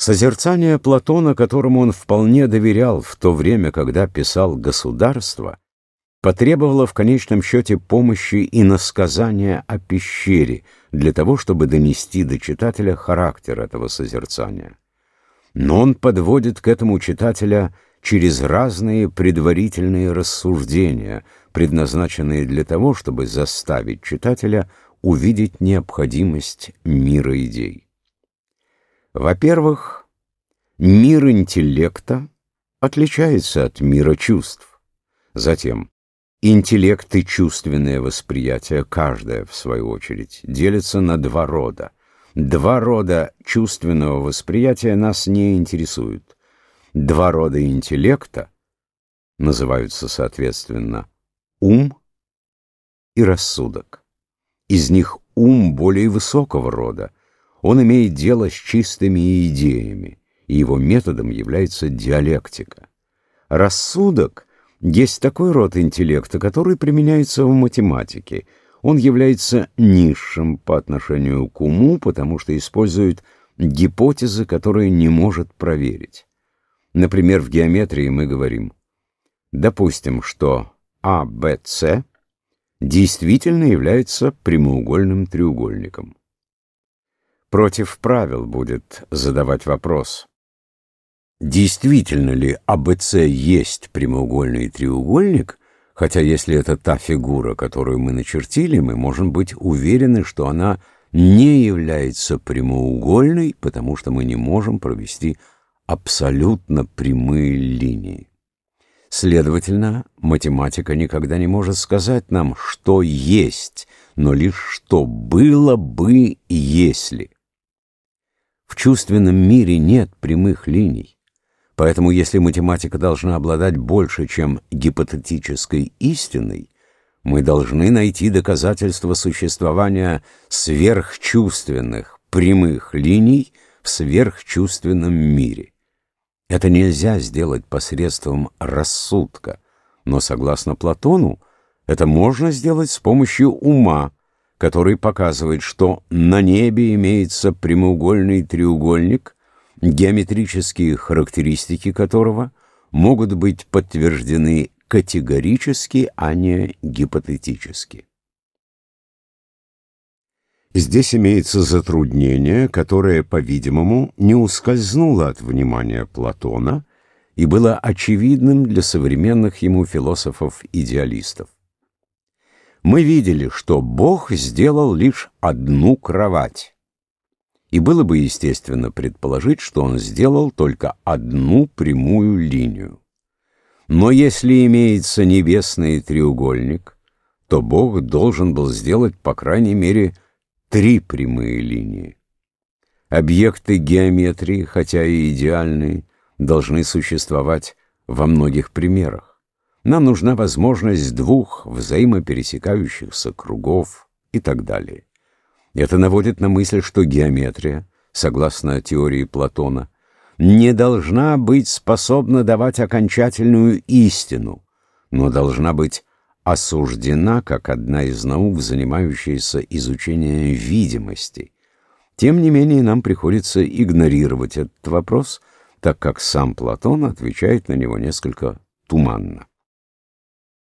Созерцание Платона, которому он вполне доверял в то время, когда писал «Государство», потребовало в конечном счете помощи и насказания о пещере для того, чтобы донести до читателя характер этого созерцания. Но он подводит к этому читателя через разные предварительные рассуждения, предназначенные для того, чтобы заставить читателя увидеть необходимость мира идей. Во-первых, мир интеллекта отличается от мира чувств. Затем, интеллект и чувственное восприятие, каждое, в свою очередь, делятся на два рода. Два рода чувственного восприятия нас не интересуют. Два рода интеллекта называются, соответственно, ум и рассудок. Из них ум более высокого рода, он имеет дело с чистыми идеями, и его методом является диалектика. Рассудок есть такой род интеллекта, который применяется в математике. Он является низшим по отношению к уму, потому что использует гипотезы, которые не может проверить. Например, в геометрии мы говорим, допустим, что А, Б, С действительно является прямоугольным треугольником против правил будет задавать вопрос. Действительно ли АБЦ есть прямоугольный треугольник, хотя если это та фигура, которую мы начертили, мы можем быть уверены, что она не является прямоугольной, потому что мы не можем провести абсолютно прямые линии. Следовательно, математика никогда не может сказать нам, что есть, но лишь что было бы, если. В чувственном мире нет прямых линий. Поэтому если математика должна обладать больше, чем гипотетической истиной, мы должны найти доказательства существования сверхчувственных прямых линий в сверхчувственном мире. Это нельзя сделать посредством рассудка, но, согласно Платону, это можно сделать с помощью ума, который показывает, что на небе имеется прямоугольный треугольник, геометрические характеристики которого могут быть подтверждены категорически, а не гипотетически. Здесь имеется затруднение, которое, по-видимому, не ускользнуло от внимания Платона и было очевидным для современных ему философов-идеалистов мы видели, что Бог сделал лишь одну кровать. И было бы естественно предположить, что Он сделал только одну прямую линию. Но если имеется небесный треугольник, то Бог должен был сделать, по крайней мере, три прямые линии. Объекты геометрии, хотя и идеальные, должны существовать во многих примерах. Нам нужна возможность двух взаимопересекающихся кругов и так далее. Это наводит на мысль, что геометрия, согласно теории Платона, не должна быть способна давать окончательную истину, но должна быть осуждена как одна из наук, занимающаяся изучением видимости. Тем не менее, нам приходится игнорировать этот вопрос, так как сам Платон отвечает на него несколько туманно.